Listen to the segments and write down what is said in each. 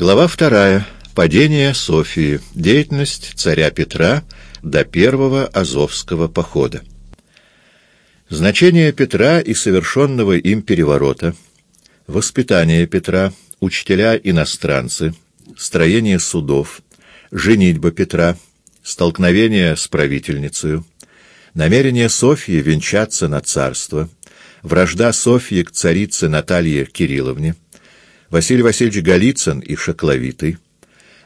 Глава вторая. Падение Софии. Деятельность царя Петра до первого Азовского похода. Значение Петра и совершенного им переворота, воспитание Петра, учителя-иностранцы, строение судов, женитьба Петра, столкновение с правительницей, намерение Софьи венчаться на царство, вражда Софьи к царице Наталье Кирилловне, Василий Васильевич Голицын и Шокловитый,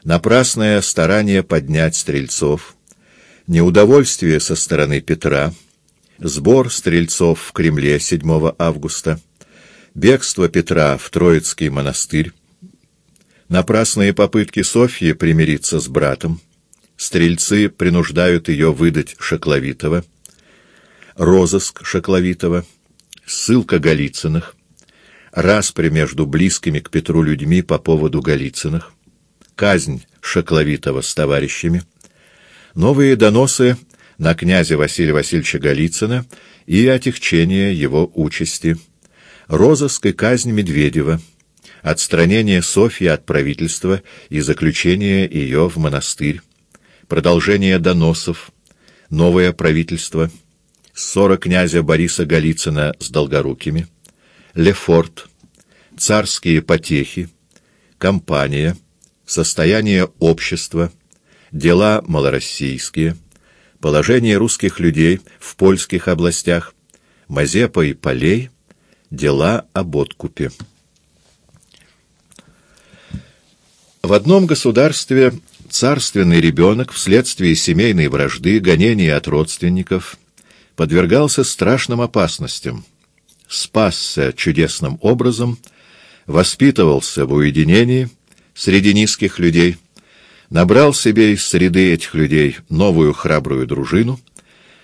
напрасное старание поднять стрельцов, неудовольствие со стороны Петра, сбор стрельцов в Кремле 7 августа, бегство Петра в Троицкий монастырь, напрасные попытки Софьи примириться с братом, стрельцы принуждают ее выдать Шокловитова, розыск Шокловитова, ссылка Голицыных, распри между близкими к Петру людьми по поводу Голицыных, казнь Шокловитова с товарищами, новые доносы на князя Василия Васильевича Голицына и отягчение его участи, розыск и казнь Медведева, отстранение Софьи от правительства и заключение ее в монастырь, продолжение доносов, новое правительство, ссора князя Бориса Голицына с Долгорукими, Лефорт, царские потехи, компания, состояние общества, дела малороссийские, положение русских людей в польских областях, Мазепа и Полей, дела об откупе. В одном государстве царственный ребенок вследствие семейной вражды, гонений от родственников подвергался страшным опасностям – спасся чудесным образом, воспитывался в уединении среди низких людей, набрал себе из среды этих людей новую храбрую дружину,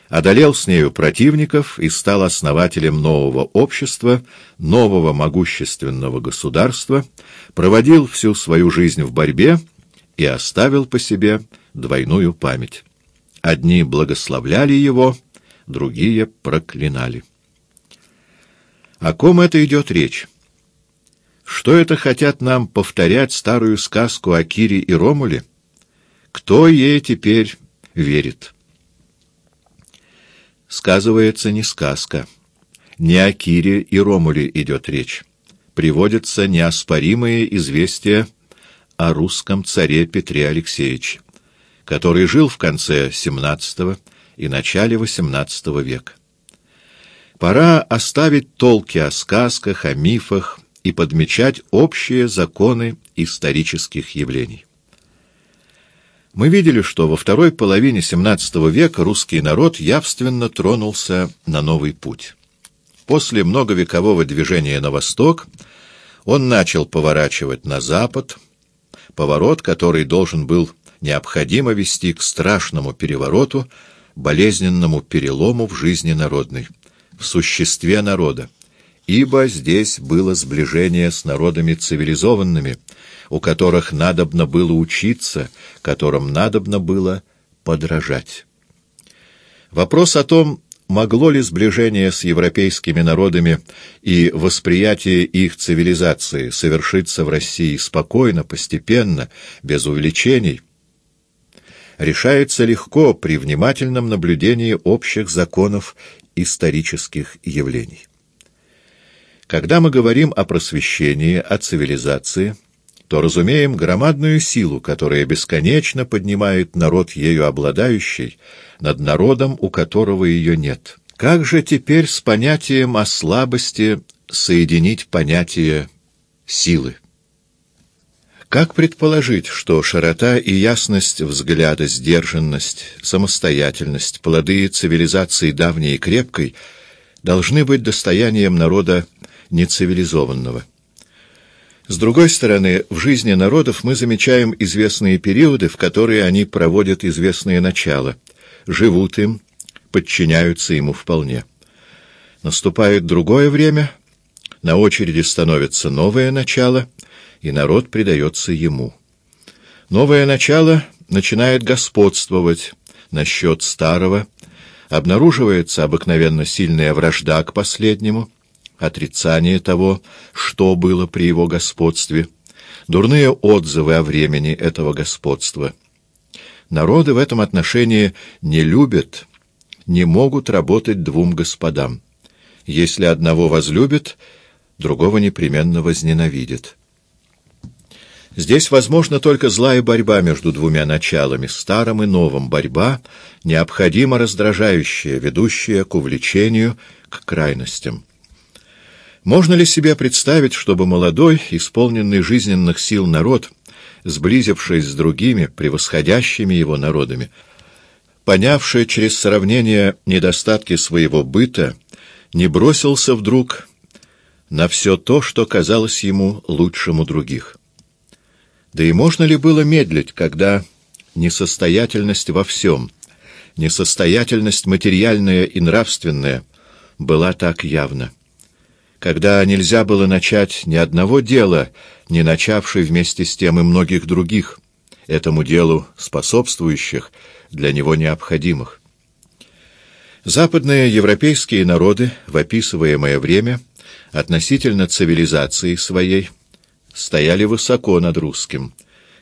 одолел с нею противников и стал основателем нового общества, нового могущественного государства, проводил всю свою жизнь в борьбе и оставил по себе двойную память. Одни благословляли его, другие проклинали. О ком это идет речь? Что это хотят нам повторять старую сказку о Кире и Ромуле? Кто ей теперь верит? Сказывается не сказка. Не о Кире и Ромуле идет речь. Приводятся неоспоримые известия о русском царе Петре Алексеевиче, который жил в конце XVII и начале XVIII века. Пора оставить толки о сказках, о мифах и подмечать общие законы исторических явлений. Мы видели, что во второй половине XVII века русский народ явственно тронулся на новый путь. После многовекового движения на восток он начал поворачивать на запад, поворот, который должен был необходимо вести к страшному перевороту, болезненному перелому в жизни народной в существе народа, ибо здесь было сближение с народами цивилизованными, у которых надобно было учиться, которым надобно было подражать. Вопрос о том, могло ли сближение с европейскими народами и восприятие их цивилизации совершиться в России спокойно, постепенно, без увлечений, решается легко при внимательном наблюдении общих законов исторических явлений. Когда мы говорим о просвещении, о цивилизации, то разумеем громадную силу, которая бесконечно поднимает народ ею обладающий над народом, у которого ее нет. Как же теперь с понятием о слабости соединить понятие силы? Как предположить, что широта и ясность взгляда, сдержанность, самостоятельность, плоды цивилизации давней и крепкой должны быть достоянием народа нецивилизованного? С другой стороны, в жизни народов мы замечаем известные периоды, в которые они проводят известные начала, живут им, подчиняются ему вполне. Наступает другое время, на очереди становится новое начало — и народ предается ему. Новое начало начинает господствовать насчет старого, обнаруживается обыкновенно сильная вражда к последнему, отрицание того, что было при его господстве, дурные отзывы о времени этого господства. Народы в этом отношении не любят, не могут работать двум господам. Если одного возлюбит, другого непременно возненавидит. Здесь возможна только злая борьба между двумя началами, старым и новым, борьба, необходимо раздражающая, ведущая к увлечению, к крайностям. Можно ли себе представить, чтобы молодой, исполненный жизненных сил народ, сблизившись с другими, превосходящими его народами, понявший через сравнение недостатки своего быта, не бросился вдруг на все то, что казалось ему лучшим у других? Да и можно ли было медлить, когда несостоятельность во всем, несостоятельность материальная и нравственная была так явна? Когда нельзя было начать ни одного дела, не начавший вместе с тем и многих других, этому делу способствующих, для него необходимых. Западные европейские народы в описываемое время относительно цивилизации своей стояли высоко над русским,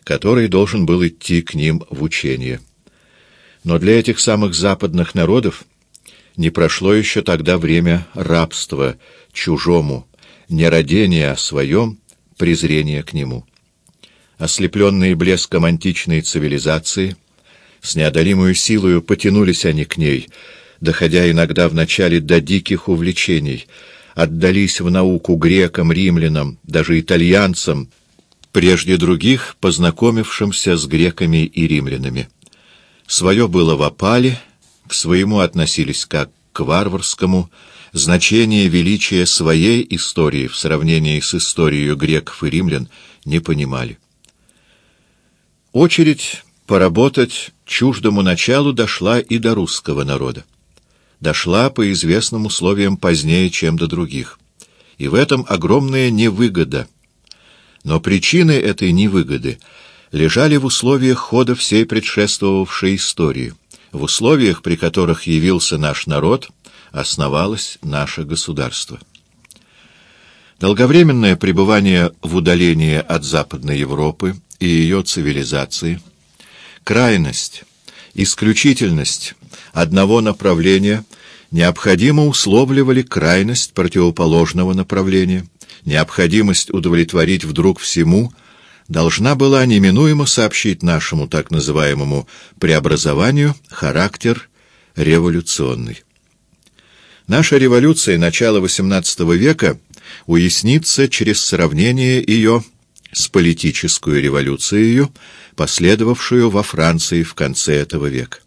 который должен был идти к ним в учение. Но для этих самых западных народов не прошло еще тогда время рабства чужому, не родения о своем, презрения к нему. Ослепленные блеском античной цивилизации, с неодолимую силою потянулись они к ней, доходя иногда вначале до диких увлечений — отдались в науку грекам, римлянам, даже итальянцам, прежде других познакомившимся с греками и римлянами. Свое было в опале, к своему относились как к варварскому, значение величия своей истории в сравнении с историей греков и римлян не понимали. Очередь поработать чуждому началу дошла и до русского народа дошла по известным условиям позднее, чем до других. И в этом огромная невыгода. Но причины этой невыгоды лежали в условиях хода всей предшествовавшей истории, в условиях, при которых явился наш народ, основалось наше государство. Долговременное пребывание в удалении от Западной Европы и ее цивилизации, крайность, исключительность одного направления необходимо условливали крайность противоположного направления, необходимость удовлетворить вдруг всему должна была неминуемо сообщить нашему так называемому преобразованию характер революционный. Наша революция начала XVIII века уяснится через сравнение ее с политической революцией, последовавшую во Франции в конце этого века.